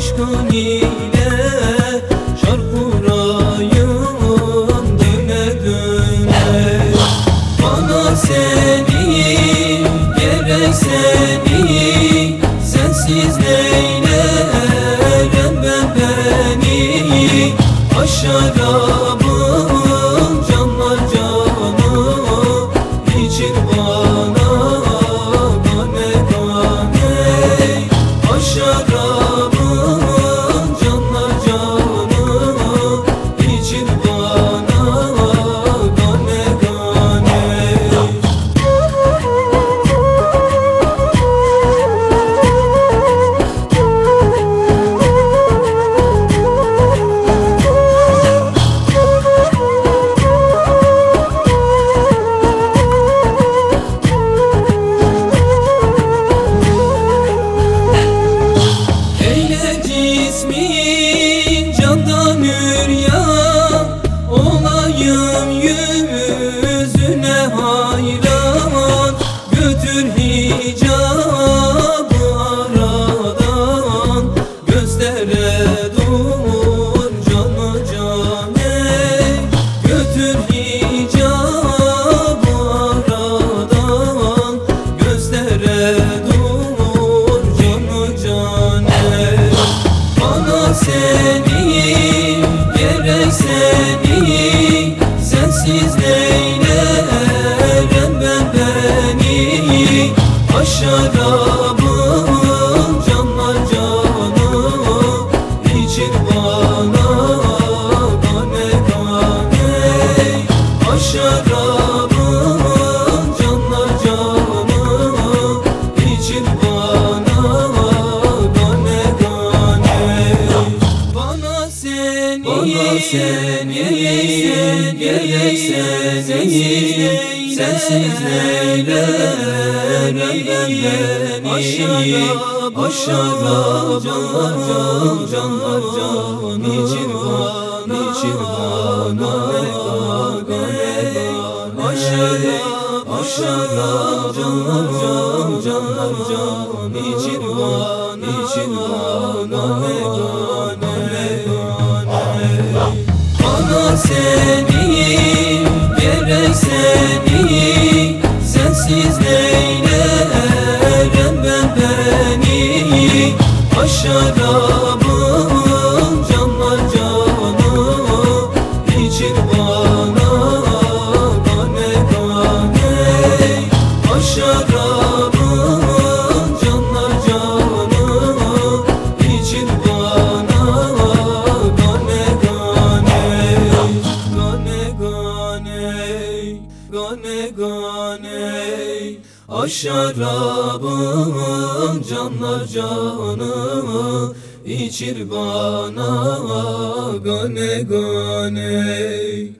aşkın ile Şarkurayım döne döne. Bana seni gerek seni Aşarabım canlar canı içir bana Gane gane Aşarabım canlar canı içir bana Gane gane Bana seni Bana seni gerek seni sensiz neylerim beni Aşağıda canlar can canlar can içir bana içir bana gane Aşağıda aşağıda canlar can canlar can içir bana içir bana gane Bana seni seni sensiz neylerim ben beni? Aşarabım Aşarabım canlar canı içir bana Gane gane